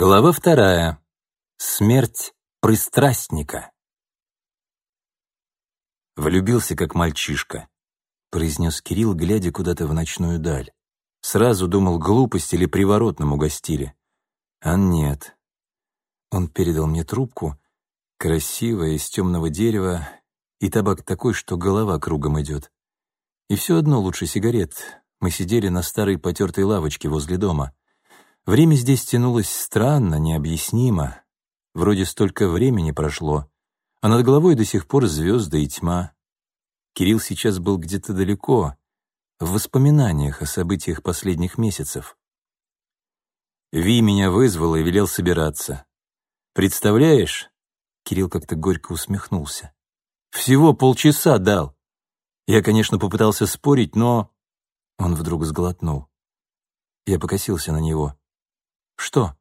Глава вторая. Смерть пристрастника. «Влюбился, как мальчишка», — произнес Кирилл, глядя куда-то в ночную даль. Сразу думал, глупость или приворот нам угостили. А нет. Он передал мне трубку, красивая, из темного дерева, и табак такой, что голова кругом идет. И все одно лучше сигарет. Мы сидели на старой потертой лавочке возле дома — Время здесь тянулось странно, необъяснимо. Вроде столько времени прошло, а над головой до сих пор звезды и тьма. Кирилл сейчас был где-то далеко, в воспоминаниях о событиях последних месяцев. Ви меня вызвал и велел собираться. «Представляешь?» Кирилл как-то горько усмехнулся. «Всего полчаса дал. Я, конечно, попытался спорить, но...» Он вдруг сглотнул. Я покосился на него. «Что?»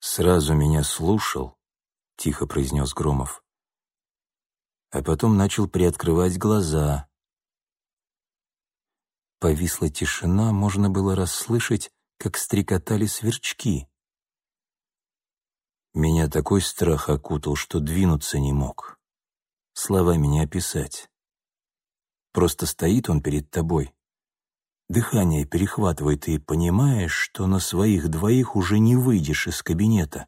«Сразу меня слушал», — тихо произнес Громов. А потом начал приоткрывать глаза. Повисла тишина, можно было расслышать, как стрекотали сверчки. Меня такой страх окутал, что двинуться не мог. Словами не описать. Просто стоит он перед тобой, Дыхание перехватывает, и понимаешь, что на своих двоих уже не выйдешь из кабинета.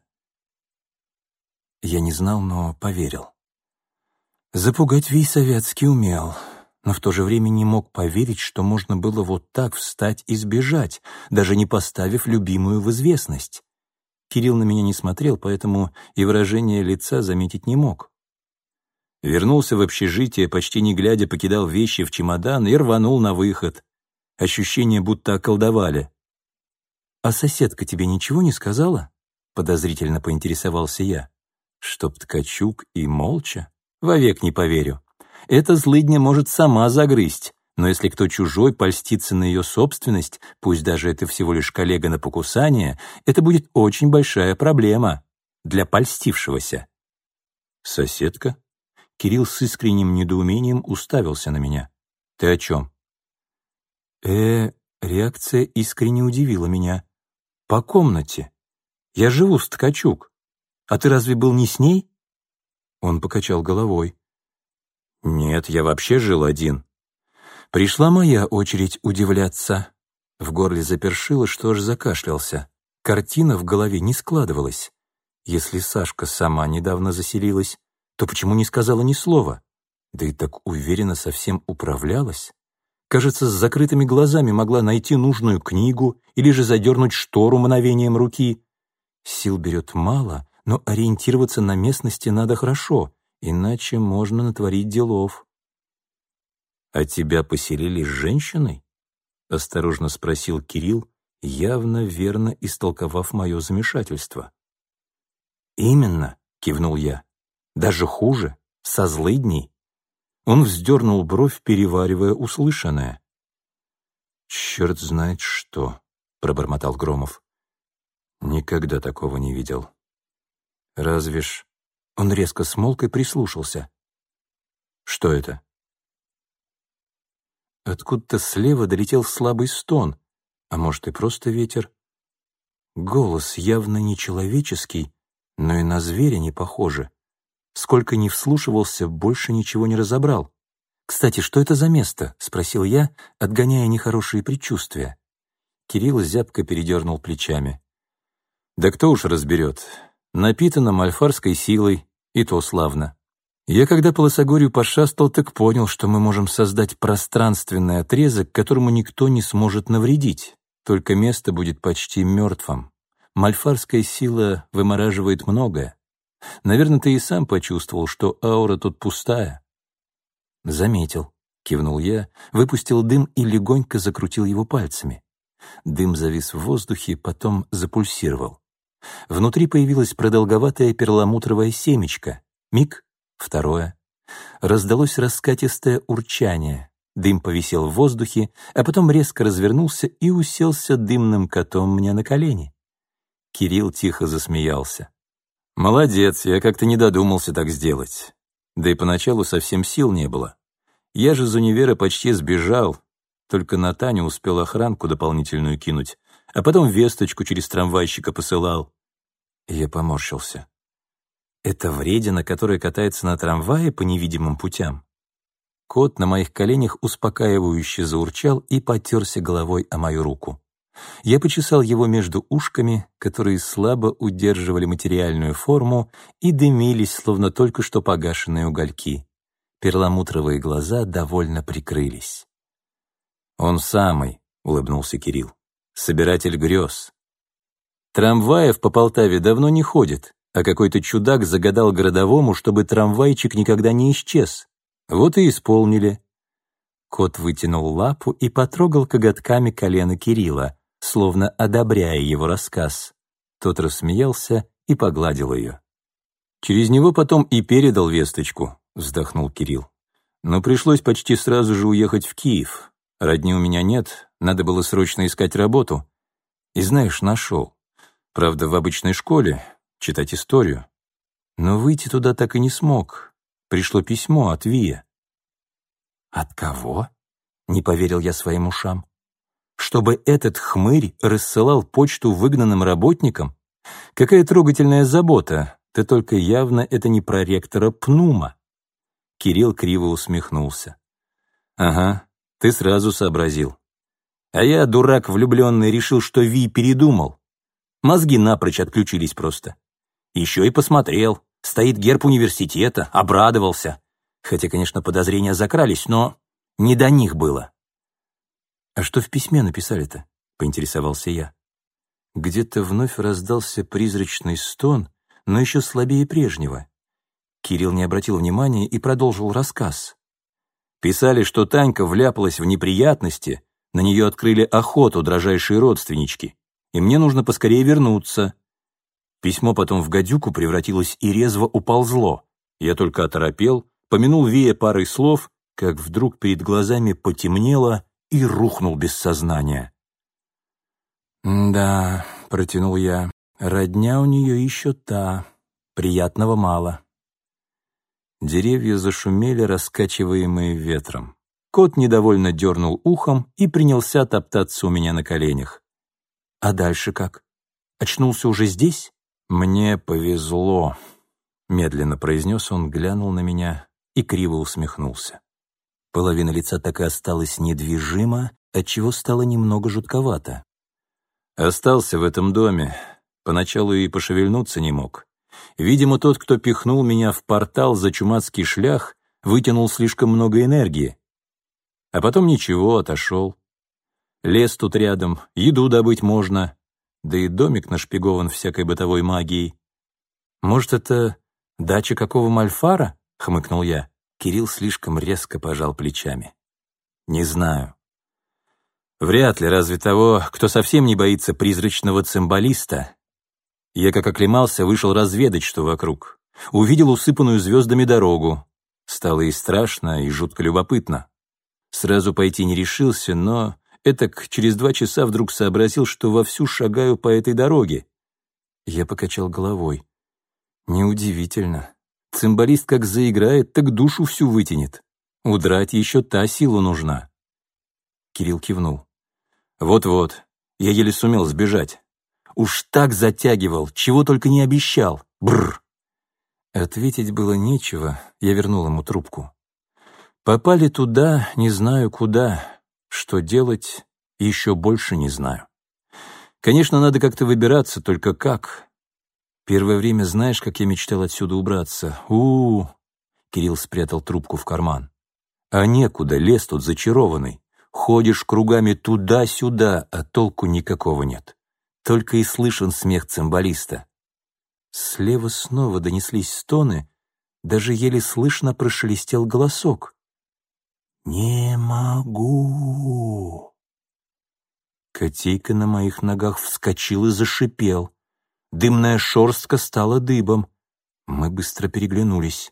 Я не знал, но поверил. Запугать Вий Советский умел, но в то же время не мог поверить, что можно было вот так встать и сбежать, даже не поставив любимую в известность. Кирилл на меня не смотрел, поэтому и выражение лица заметить не мог. Вернулся в общежитие, почти не глядя, покидал вещи в чемодан и рванул на выход. Ощущение, будто околдовали. «А соседка тебе ничего не сказала?» — подозрительно поинтересовался я. «Чтоб Ткачук и молча? Вовек не поверю. Эта злыдня может сама загрызть, но если кто чужой польстится на ее собственность, пусть даже это всего лишь коллега на покусание, это будет очень большая проблема для польстившегося». «Соседка?» Кирилл с искренним недоумением уставился на меня. «Ты о чем?» Э, реакция искренне удивила меня. По комнате. Я живу с Ткачук. А ты разве был не с ней? Он покачал головой. Нет, я вообще жил один. Пришла моя очередь удивляться. В горле запершило, что аж закашлялся. Картина в голове не складывалась. Если Сашка сама недавно заселилась, то почему не сказала ни слова? Да и так уверенно совсем управлялась. Кажется, с закрытыми глазами могла найти нужную книгу или же задернуть штору мгновением руки. Сил берет мало, но ориентироваться на местности надо хорошо, иначе можно натворить делов. «А тебя поселили с женщиной?» — осторожно спросил Кирилл, явно верно истолковав мое замешательство. «Именно», — кивнул я, — «даже хуже, со злыдней». Он вздернул бровь, переваривая услышанное. «Черт знает что», — пробормотал Громов. «Никогда такого не видел. Разве ж...» Он резко смолк и прислушался. «Что это?» Откуда-то слева долетел слабый стон, а может и просто ветер. Голос явно не человеческий, но и на зверя не похоже. Сколько ни вслушивался, больше ничего не разобрал. «Кстати, что это за место?» — спросил я, отгоняя нехорошие предчувствия. Кирилл зябко передернул плечами. «Да кто уж разберет. Напитано мальфарской силой, и то славно. Я когда по Лосогорью пошастал, так понял, что мы можем создать пространственный отрезок, которому никто не сможет навредить, только место будет почти мертвым. Мальфарская сила вымораживает многое. Наверное, ты и сам почувствовал, что аура тут пустая. Заметил, кивнул я, выпустил дым и легонько закрутил его пальцами. Дым завис в воздухе, потом запульсировал. Внутри появилась продолговатая перламутровая семечко. Миг, второе. Раздалось раскатистое урчание. Дым повисел в воздухе, а потом резко развернулся и уселся дымным котом мне на колени. Кирилл тихо засмеялся. «Молодец, я как-то не додумался так сделать. Да и поначалу совсем сил не было. Я же из универа почти сбежал, только на Таню успел охранку дополнительную кинуть, а потом весточку через трамвайщика посылал. Я поморщился. Это вредина, которая катается на трамвае по невидимым путям. Кот на моих коленях успокаивающе заурчал и потерся головой о мою руку. Я почесал его между ушками, которые слабо удерживали материальную форму и дымились, словно только что погашенные угольки. Перламутровые глаза довольно прикрылись. «Он самый», — улыбнулся Кирилл, — «собиратель грез». Трамваев по Полтаве давно не ходит, а какой-то чудак загадал городовому, чтобы трамвайчик никогда не исчез. Вот и исполнили. Кот вытянул лапу и потрогал коготками колено Кирилла, словно одобряя его рассказ. Тот рассмеялся и погладил ее. «Через него потом и передал весточку», — вздохнул Кирилл. «Но пришлось почти сразу же уехать в Киев. Родни у меня нет, надо было срочно искать работу. И знаешь, нашел. Правда, в обычной школе, читать историю. Но выйти туда так и не смог. Пришло письмо от Вия». «От кого?» — не поверил я своим ушам чтобы этот хмырь рассылал почту выгнанным работникам? Какая трогательная забота, ты только явно это не про ректора Пнума. Кирилл криво усмехнулся. Ага, ты сразу сообразил. А я, дурак влюбленный, решил, что Ви передумал. Мозги напрочь отключились просто. Еще и посмотрел. Стоит герб университета, обрадовался. Хотя, конечно, подозрения закрались, но не до них было. «А что в письме написали-то?» — поинтересовался я. Где-то вновь раздался призрачный стон, но еще слабее прежнего. Кирилл не обратил внимания и продолжил рассказ. Писали, что Танька вляпалась в неприятности, на нее открыли охоту дрожайшие родственнички, и мне нужно поскорее вернуться. Письмо потом в гадюку превратилось и резво уползло. Я только оторопел, помянул Вея парой слов, как вдруг перед глазами потемнело, и рухнул без сознания. «Да», — протянул я, — «родня у нее еще та, приятного мало». Деревья зашумели, раскачиваемые ветром. Кот недовольно дернул ухом и принялся топтаться у меня на коленях. «А дальше как? Очнулся уже здесь?» «Мне повезло», — медленно произнес он, глянул на меня и криво усмехнулся. Половина лица так и осталась недвижима, отчего стало немного жутковато. «Остался в этом доме. Поначалу и пошевельнуться не мог. Видимо, тот, кто пихнул меня в портал за чумацкий шлях, вытянул слишком много энергии. А потом ничего, отошел. Лес тут рядом, еду добыть можно, да и домик нашпигован всякой бытовой магией. Может, это дача какого мальфара?» — хмыкнул я. Кирилл слишком резко пожал плечами. «Не знаю. Вряд ли, разве того, кто совсем не боится призрачного цимбалиста. Я, как оклемался, вышел разведать, что вокруг. Увидел усыпанную звездами дорогу. Стало и страшно, и жутко любопытно. Сразу пойти не решился, но этак через два часа вдруг сообразил, что вовсю шагаю по этой дороге. Я покачал головой. Неудивительно. Цимбалист как заиграет, так душу всю вытянет. Удрать еще та сила нужна. Кирилл кивнул. Вот-вот, я еле сумел сбежать. Уж так затягивал, чего только не обещал. Бррр. Ответить было нечего, я вернул ему трубку. Попали туда, не знаю куда. Что делать, еще больше не знаю. Конечно, надо как-то выбираться, только как? Первое время знаешь, как я мечтал отсюда убраться? у, -у, -у Кирилл спрятал трубку в карман. А некуда, лес тут зачарованный. Ходишь кругами туда-сюда, а толку никакого нет. Только и слышен смех цимбалиста. Слева снова донеслись стоны, даже еле слышно прошелестел голосок. «Не могу!» Котейка на моих ногах вскочил и зашипел. Дымная шорстка стала дыбом. Мы быстро переглянулись.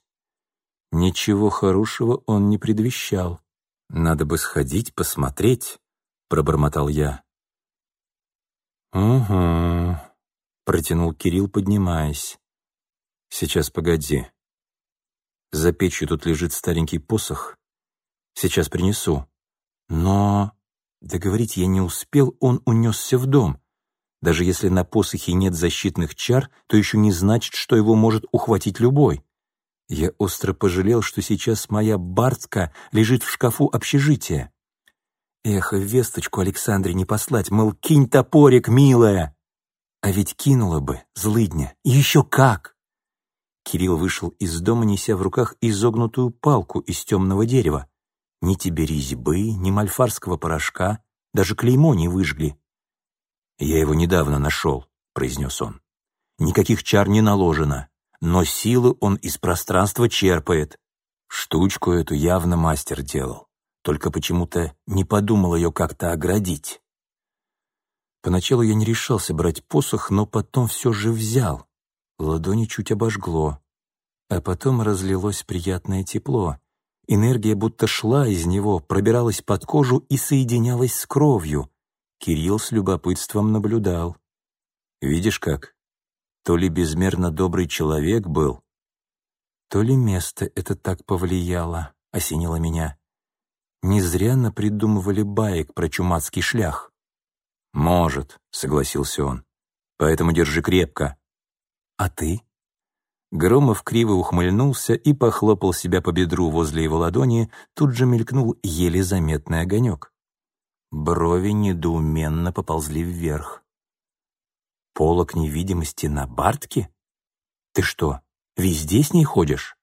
Ничего хорошего он не предвещал. «Надо бы сходить, посмотреть», — пробормотал я. «Угу», — протянул Кирилл, поднимаясь. «Сейчас, погоди. За печью тут лежит старенький посох. Сейчас принесу. Но...» Договорить я не успел, он унесся в дом. Даже если на посохе нет защитных чар, то еще не значит, что его может ухватить любой. Я остро пожалел, что сейчас моя бартка лежит в шкафу общежития. Эх, весточку Александре не послать, мол, кинь топорик, милая. А ведь кинула бы, злыдня, и еще как! Кирилл вышел из дома, неся в руках изогнутую палку из темного дерева. Ни тебе резьбы, ни мальфарского порошка, даже клеймо не выжгли. «Я его недавно нашел», — произнес он. «Никаких чар не наложено, но силы он из пространства черпает. Штучку эту явно мастер делал, только почему-то не подумал ее как-то оградить». Поначалу я не решался брать посох, но потом все же взял. Ладони чуть обожгло, а потом разлилось приятное тепло. Энергия будто шла из него, пробиралась под кожу и соединялась с кровью. Кирилл с любопытством наблюдал. «Видишь как? То ли безмерно добрый человек был, то ли место это так повлияло», — осенило меня. «Не зря напридумывали баек про чумацкий шлях». «Может», — согласился он. «Поэтому держи крепко». «А ты?» Громов криво ухмыльнулся и похлопал себя по бедру возле его ладони, тут же мелькнул еле заметный огонек. Брови недоуменно поползли вверх. «Полок невидимости на Бартке? Ты что, везде с ней ходишь?»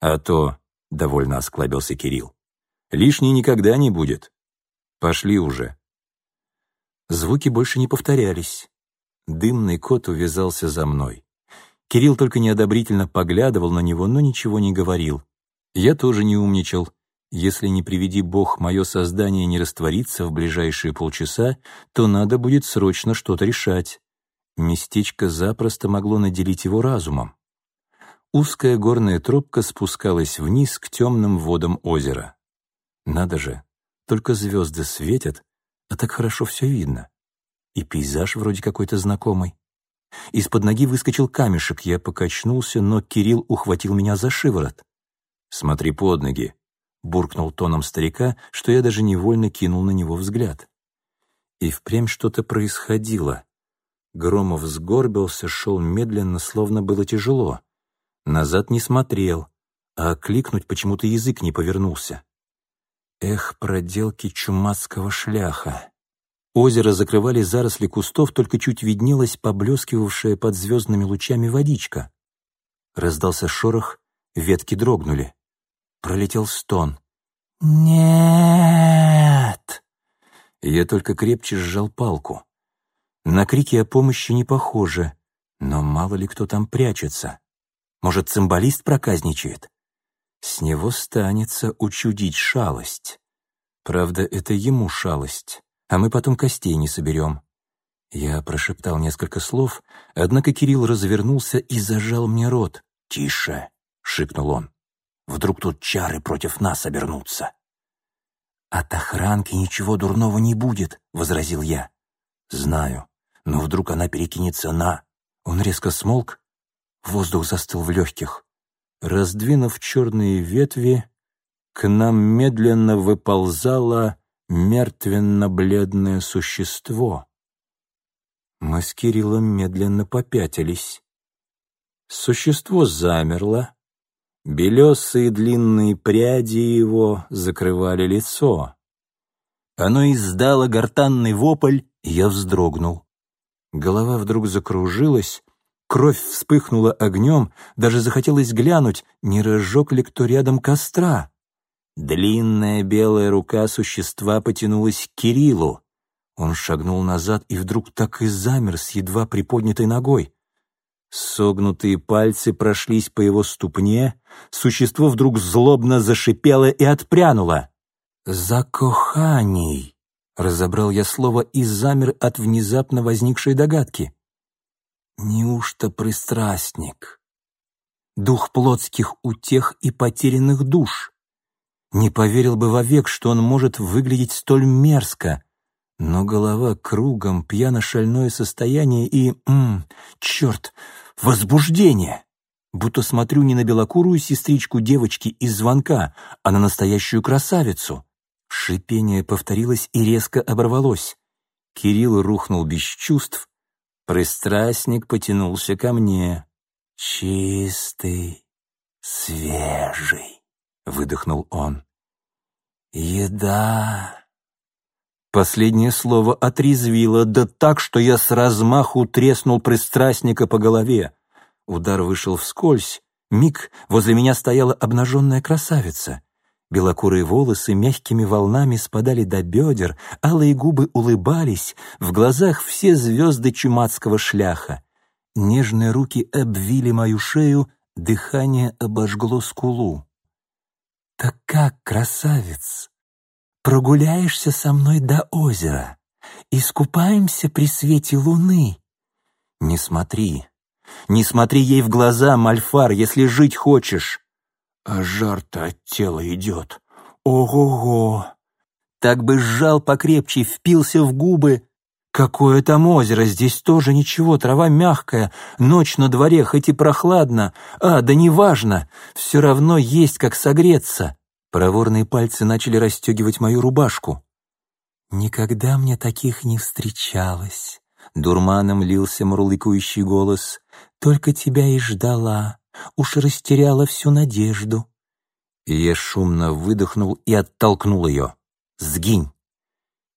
«А то», — довольно осклабился Кирилл, — «лишней никогда не будет. Пошли уже». Звуки больше не повторялись. Дымный кот увязался за мной. Кирилл только неодобрительно поглядывал на него, но ничего не говорил. Я тоже не умничал, если не приведи бог мое создание не растворится в ближайшие полчаса, то надо будет срочно что-то решать. Местечко запросто могло наделить его разумом. Узкая горная тропка спускалась вниз к темным водам озера. Надо же, только звезды светят, а так хорошо все видно. И пейзаж вроде какой-то знакомый. Из-под ноги выскочил камешек, я покачнулся, но Кирилл ухватил меня за шиворот. «Смотри под ноги», буркнул тоном старика, что я даже невольно кинул на него взгляд. И впрямь что-то происходило. Громов сгорбился, шел медленно, словно было тяжело. Назад не смотрел, а кликнуть почему-то язык не повернулся. Эх, проделки чумацкого шляха. Озеро закрывали заросли кустов, только чуть виднелась поблескивавшая под звездными лучами водичка. Раздался шорох, ветки дрогнули. Пролетел стон. «Нет!» Я только крепче сжал палку. На крики о помощи не похоже, но мало ли кто там прячется. Может, цимбалист проказничает? С него станется учудить шалость. Правда, это ему шалость, а мы потом костей не соберем. Я прошептал несколько слов, однако Кирилл развернулся и зажал мне рот. «Тише!» — шикнул он. Вдруг тут чары против нас обернутся. «От охранки ничего дурного не будет», — возразил я. «Знаю, но вдруг она перекинется на...» Он резко смолк, воздух застыл в легких. Раздвинув черные ветви, к нам медленно выползало мертвенно-бледное существо. Мы с Кириллом медленно попятились. Существо замерло, Белесые длинные пряди его закрывали лицо. Оно издало гортанный вопль, я вздрогнул. Голова вдруг закружилась, кровь вспыхнула огнем, даже захотелось глянуть, не разжег ли кто рядом костра. Длинная белая рука существа потянулась к Кириллу. Он шагнул назад и вдруг так и замер с едва приподнятой ногой. Согнутые пальцы прошлись по его ступне, существо вдруг злобно зашипело и отпрянуло. «Закоханий!» — разобрал я слово и замер от внезапно возникшей догадки. «Неужто пристрастник? Дух плотских утех и потерянных душ? Не поверил бы вовек, что он может выглядеть столь мерзко, но голова кругом, пьяно-шальное состояние и, м, черт, возбуждение. Будто смотрю не на белокурую сестричку девочки из звонка, а на настоящую красавицу. Шипение повторилось и резко оборвалось. Кирилл рухнул без чувств, пристрастник потянулся ко мне. «Чистый, свежий», — выдохнул он. «Еда». Последнее слово отрезвило, да так, что я с размаху треснул пристрастника по голове. Удар вышел вскользь. Миг возле меня стояла обнаженная красавица. Белокурые волосы мягкими волнами спадали до бедер, алые губы улыбались, в глазах все звезды чумацкого шляха. Нежные руки обвили мою шею, дыхание обожгло скулу. «Так как, красавец, прогуляешься со мной до озера? Искупаемся при свете луны?» «Не смотри, не смотри ей в глаза, Мальфар, если жить хочешь!» а жар-то от тела идет. Ого-го! Так бы сжал покрепче, впился в губы. Какое там озеро, здесь тоже ничего, трава мягкая, ночь на дворе, хоть и прохладно. А, да неважно, все равно есть как согреться. Проворные пальцы начали расстегивать мою рубашку. «Никогда мне таких не встречалось», — дурманом лился мурлыкающий голос. «Только тебя и ждала уж растеряла всю надежду. И я шумно выдохнул и оттолкнул ее. «Сгинь!»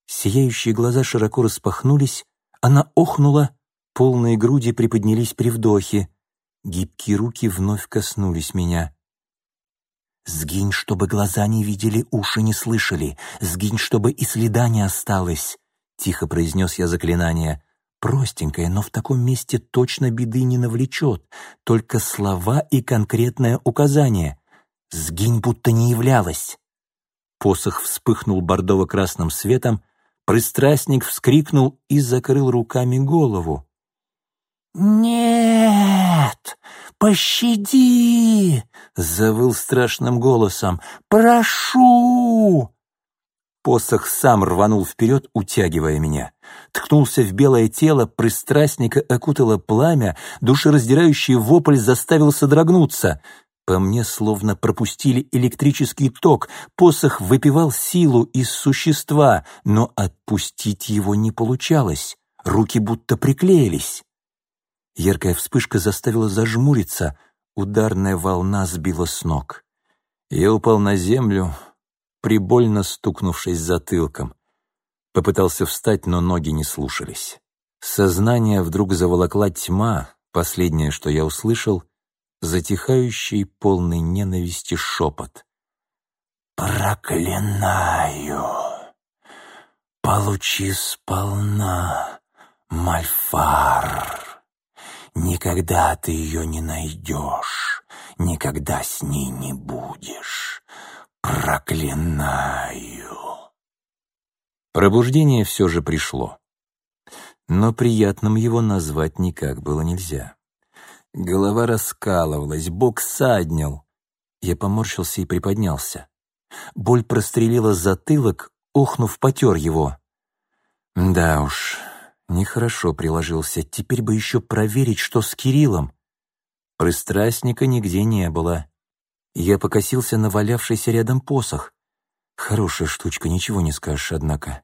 Сияющие глаза широко распахнулись, она охнула, полные груди приподнялись при вдохе. Гибкие руки вновь коснулись меня. «Сгинь, чтобы глаза не видели, уши не слышали. Сгинь, чтобы и следа не осталось», — тихо произнес я заклинание. Простенькое, но в таком месте точно беды не навлечет, только слова и конкретное указание. «Сгинь, будто не являлась!» Посох вспыхнул бордово-красным светом, пристрастник вскрикнул и закрыл руками голову. «Нет! Пощади!» — завыл страшным голосом. «Прошу!» Посох сам рванул вперед, утягивая меня. Ткнулся в белое тело, пристрастника окутало пламя, душераздирающий вопль заставил содрогнуться. По мне словно пропустили электрический ток, посох выпивал силу из существа, но отпустить его не получалось, руки будто приклеились. Яркая вспышка заставила зажмуриться, ударная волна сбила с ног. Я упал на землю, прибольно стукнувшись затылком. Попытался встать, но ноги не слушались. Сознание вдруг заволокла тьма, последнее, что я услышал, затихающий полный ненависти шепот. «Проклинаю! Получи сполна, Мальфар! Никогда ты ее не найдешь, никогда с ней не будешь!» «Проклинаю!» Пробуждение все же пришло. Но приятным его назвать никак было нельзя. Голова раскалывалась, бок саднил. Я поморщился и приподнялся. Боль прострелила затылок, охнув, потер его. Да уж, нехорошо приложился. Теперь бы еще проверить, что с Кириллом. Пристрастника нигде не было. Я покосился на валявшийся рядом посох. Хорошая штучка, ничего не скажешь, однако.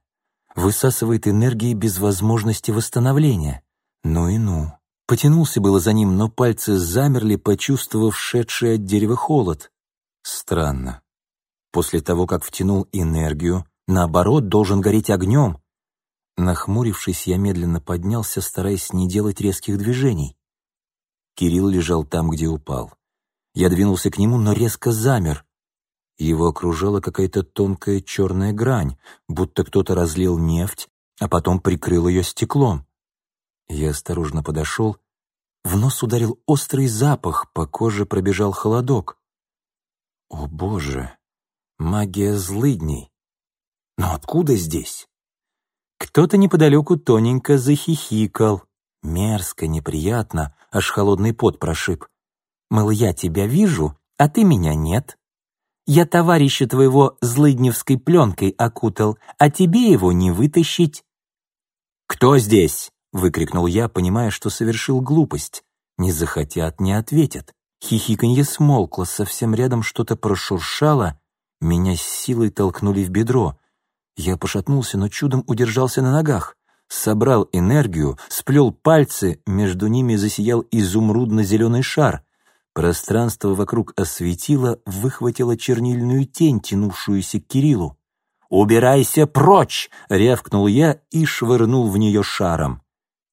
Высасывает энергии без возможности восстановления. Ну и ну. Потянулся было за ним, но пальцы замерли, почувствовав шедший от дерева холод. Странно. После того, как втянул энергию, наоборот, должен гореть огнем. Нахмурившись, я медленно поднялся, стараясь не делать резких движений. Кирилл лежал там, где упал. Я двинулся к нему, но резко замер. Его окружала какая-то тонкая черная грань, будто кто-то разлил нефть, а потом прикрыл ее стеклом. Я осторожно подошел. В нос ударил острый запах, по коже пробежал холодок. О, Боже! Магия злыдней! Но откуда здесь? Кто-то неподалеку тоненько захихикал. Мерзко, неприятно, аж холодный пот прошиб. Мол, я тебя вижу, а ты меня нет. Я товарища твоего злыдневской пленкой окутал, а тебе его не вытащить. «Кто здесь?» — выкрикнул я, понимая, что совершил глупость. Не захотят, не ответят. Хихиканье смолкло, совсем рядом что-то прошуршало, меня с силой толкнули в бедро. Я пошатнулся, но чудом удержался на ногах. собрал энергию, сплел пальцы, между ними засиял изумрудно-зеленый шар. Пространство вокруг осветило, выхватило чернильную тень, тянувшуюся к Кириллу. «Убирайся прочь!» — рявкнул я и швырнул в нее шаром.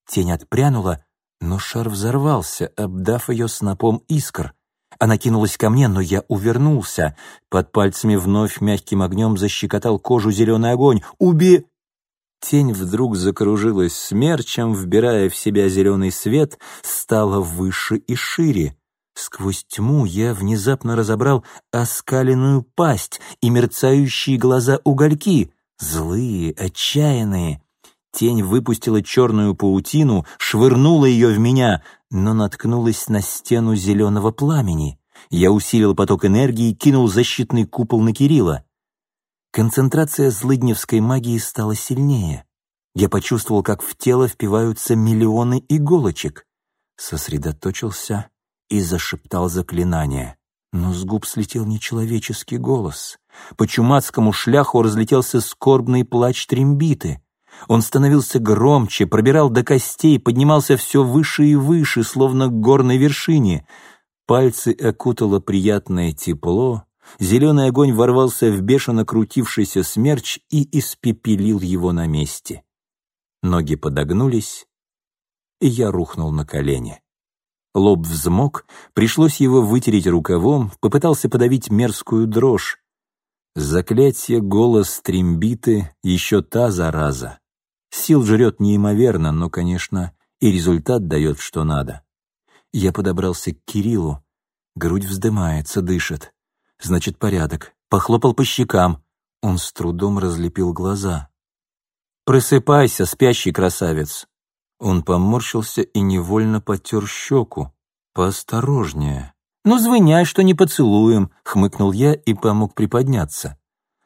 Тень отпрянула, но шар взорвался, обдав ее снопом искр. Она кинулась ко мне, но я увернулся. Под пальцами вновь мягким огнем защекотал кожу зеленый огонь. «Уби...» Тень вдруг закружилась смерчем, вбирая в себя зеленый свет, стала выше и шире. Сквозь тьму я внезапно разобрал оскаленную пасть и мерцающие глаза угольки, злые, отчаянные. Тень выпустила черную паутину, швырнула ее в меня, но наткнулась на стену зеленого пламени. Я усилил поток энергии и кинул защитный купол на Кирилла. Концентрация злыдневской магии стала сильнее. Я почувствовал, как в тело впиваются миллионы иголочек. Сосредоточился и зашептал заклинание. Но с губ слетел нечеловеческий голос. По чумацкому шляху разлетелся скорбный плач трембиты — он становился громче, пробирал до костей, поднимался все выше и выше, словно к горной вершине. Пальцы окутало приятное тепло, зеленый огонь ворвался в бешено крутившийся смерч и испепелил его на месте. Ноги подогнулись, и я рухнул на колени. Лоб взмок, пришлось его вытереть рукавом, попытался подавить мерзкую дрожь. Заклятие голос трембиты, еще та зараза. Сил жрет неимоверно, но, конечно, и результат дает, что надо. Я подобрался к Кириллу. Грудь вздымается, дышит. Значит, порядок. Похлопал по щекам. Он с трудом разлепил глаза. «Просыпайся, спящий красавец!» Он поморщился и невольно потер щеку. «Поосторожнее». «Ну, звоняй, что не поцелуем», — хмыкнул я и помог приподняться.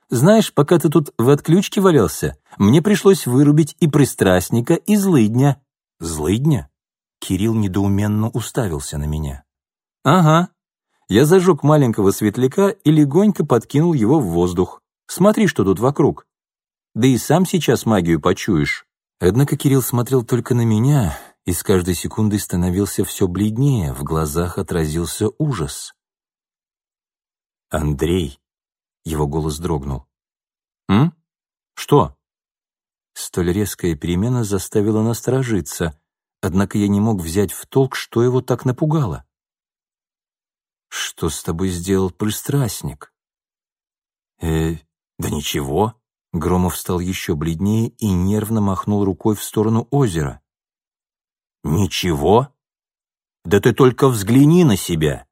Знаешь, пока ты тут в отключке валялся, мне пришлось вырубить и пристрастника, и злыдня». «Злыдня?» Кирилл недоуменно уставился на меня. «Ага». Я зажег маленького светляка и легонько подкинул его в воздух. Смотри, что тут вокруг. Да и сам сейчас магию почуешь. Однако Кирилл смотрел только на меня, и с каждой секундой становился все бледнее, в глазах отразился ужас. «Андрей», его голос дрогнул. «М? Что?» Столь резкая перемена заставила насторожиться, однако я не мог взять в толк, что его так напугало. «Что с тобой сделал пристрастник?» «Э, да ничего». Громов стал еще бледнее и нервно махнул рукой в сторону озера. «Ничего? Да ты только взгляни на себя!»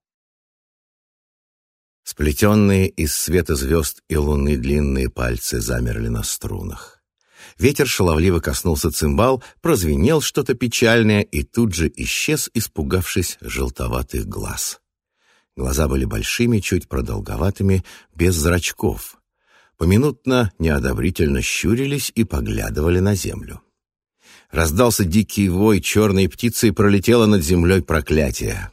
Сплетенные из света звезд и луны длинные пальцы замерли на струнах. Ветер шаловливо коснулся цимбал, прозвенел что-то печальное и тут же исчез, испугавшись желтоватых глаз. Глаза были большими, чуть продолговатыми, без зрачков. Поминутно неодобрительно щурились и поглядывали на землю. Раздался дикий вой черной птицы и пролетело над землей проклятие.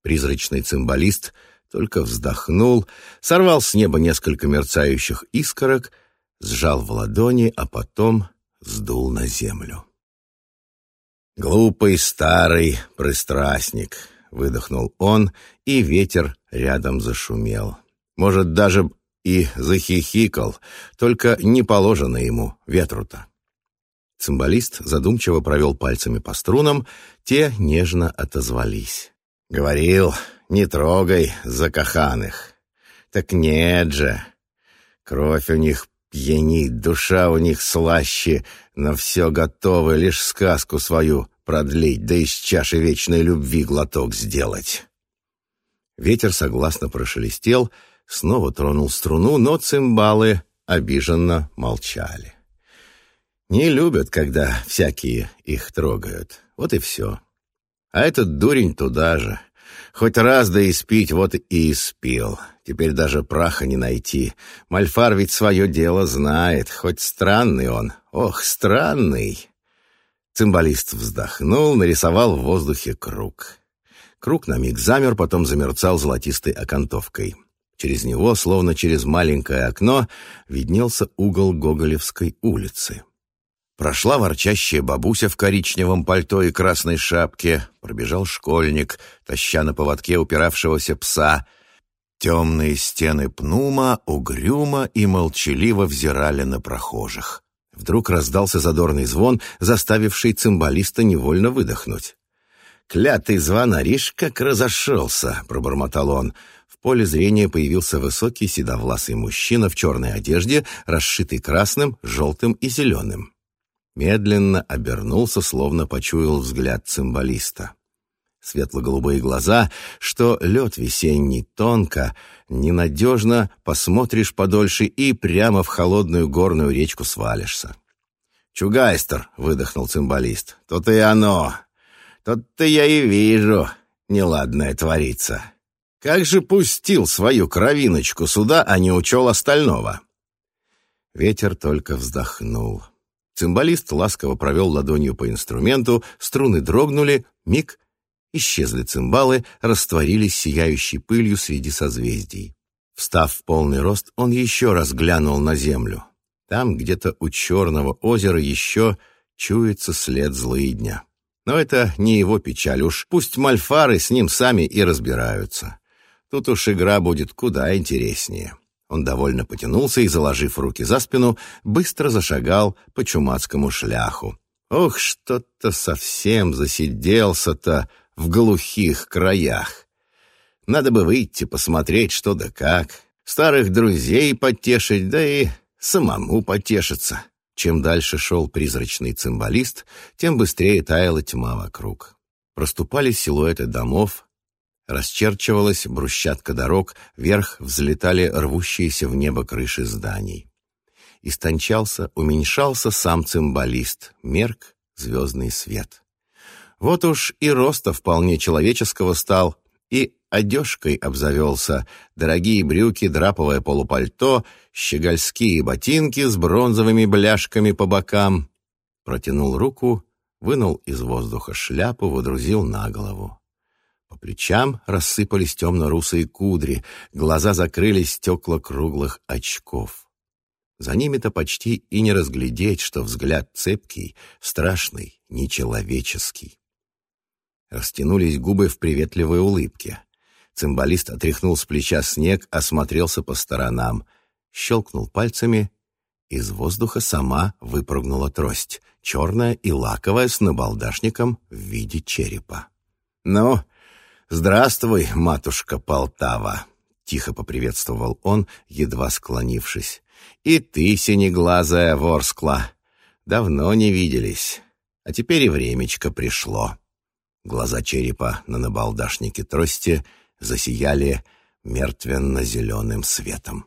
Призрачный цимбалист — только вздохнул, сорвал с неба несколько мерцающих искорок, сжал в ладони, а потом сдул на землю. «Глупый старый пристрастник», — выдохнул он, и ветер рядом зашумел. Может, даже и захихикал, только не положено ему ветру-то. Цимбалист задумчиво провел пальцами по струнам, те нежно отозвались. «Говорил, не трогай закаханых. Так нет же. Кровь у них пьянит, душа у них слаще, но все готовы лишь сказку свою продлить, да из чаши вечной любви глоток сделать. Ветер согласно прошелестел, снова тронул струну, но цимбалы обиженно молчали. Не любят, когда всякие их трогают. Вот и все. А этот дурень туда же — Хоть раз да испить, вот и испил. Теперь даже праха не найти. Мальфар ведь свое дело знает, хоть странный он. Ох, странный. Цимбалист вздохнул, нарисовал в воздухе круг. Круг на миг замер, потом замерцал золотистой окантовкой. Через него, словно через маленькое окно, виднелся угол Гоголевской улицы. Прошла ворчащая бабуся в коричневом пальто и красной шапке, пробежал школьник, таща на поводке упиравшегося пса. Темные стены пнума угрюмо и молчаливо взирали на прохожих. Вдруг раздался задорный звон, заставивший цимбалиста невольно выдохнуть. «Клятый звонариш как разошелся!» — пробормотал он. В поле зрения появился высокий седовласый мужчина в черной одежде, расшитый красным, желтым и зеленым. Медленно обернулся, словно почуял взгляд цимбалиста. Светло-голубые глаза, что лед весенний тонко, ненадежно, посмотришь подольше и прямо в холодную горную речку свалишься. «Чугайстер!» — выдохнул цимбалист. «То-то и оно! То-то я и вижу, неладное творится. Как же пустил свою кровиночку сюда, а не учел остального?» Ветер только вздохнул. Цимбалист ласково провел ладонью по инструменту, струны дрогнули, миг — Исчезли цимбалы, растворились сияющей пылью среди созвездий. Встав в полный рост, он еще раз глянул на землю. Там, где-то у Черного озера, еще чуется след злыдня. Но это не его печаль, уж пусть мальфары с ним сами и разбираются. Тут уж игра будет куда интереснее. Он довольно потянулся и, заложив руки за спину, быстро зашагал по чумацкому шляху. Ох, что-то совсем засиделся-то в глухих краях. Надо бы выйти, посмотреть, что да как, старых друзей потешить, да и самому потешиться. Чем дальше шел призрачный цимбалист, тем быстрее таяла тьма вокруг. Проступали силуэты домов, расчерчивалась брусчатка дорог, вверх взлетали рвущиеся в небо крыши зданий. Истончался, уменьшался сам цимбалист, мерк звездный свет. Вот уж и роста вполне человеческого стал, и одежкой обзавелся, дорогие брюки, драповое полупальто, щегольские ботинки с бронзовыми бляшками по бокам. Протянул руку, вынул из воздуха шляпу, водрузил на голову. Плечам рассыпались темно-русые кудри, глаза закрылись стекла круглых очков. За ними-то почти и не разглядеть, что взгляд цепкий, страшный, нечеловеческий. Растянулись губы в приветливой улыбке. Цимбалист отряхнул с плеча снег, осмотрелся по сторонам, щелкнул пальцами. Из воздуха сама выпрыгнула трость, черная и лаковая с набалдашником в виде черепа. «Ну, здравствуй, матушка Полтава!» — тихо поприветствовал он, едва склонившись. «И ты, синеглазая ворскла! Давно не виделись, а теперь и времечко пришло». Глаза черепа на набалдашнике трости засияли мертвенно-зеленым светом.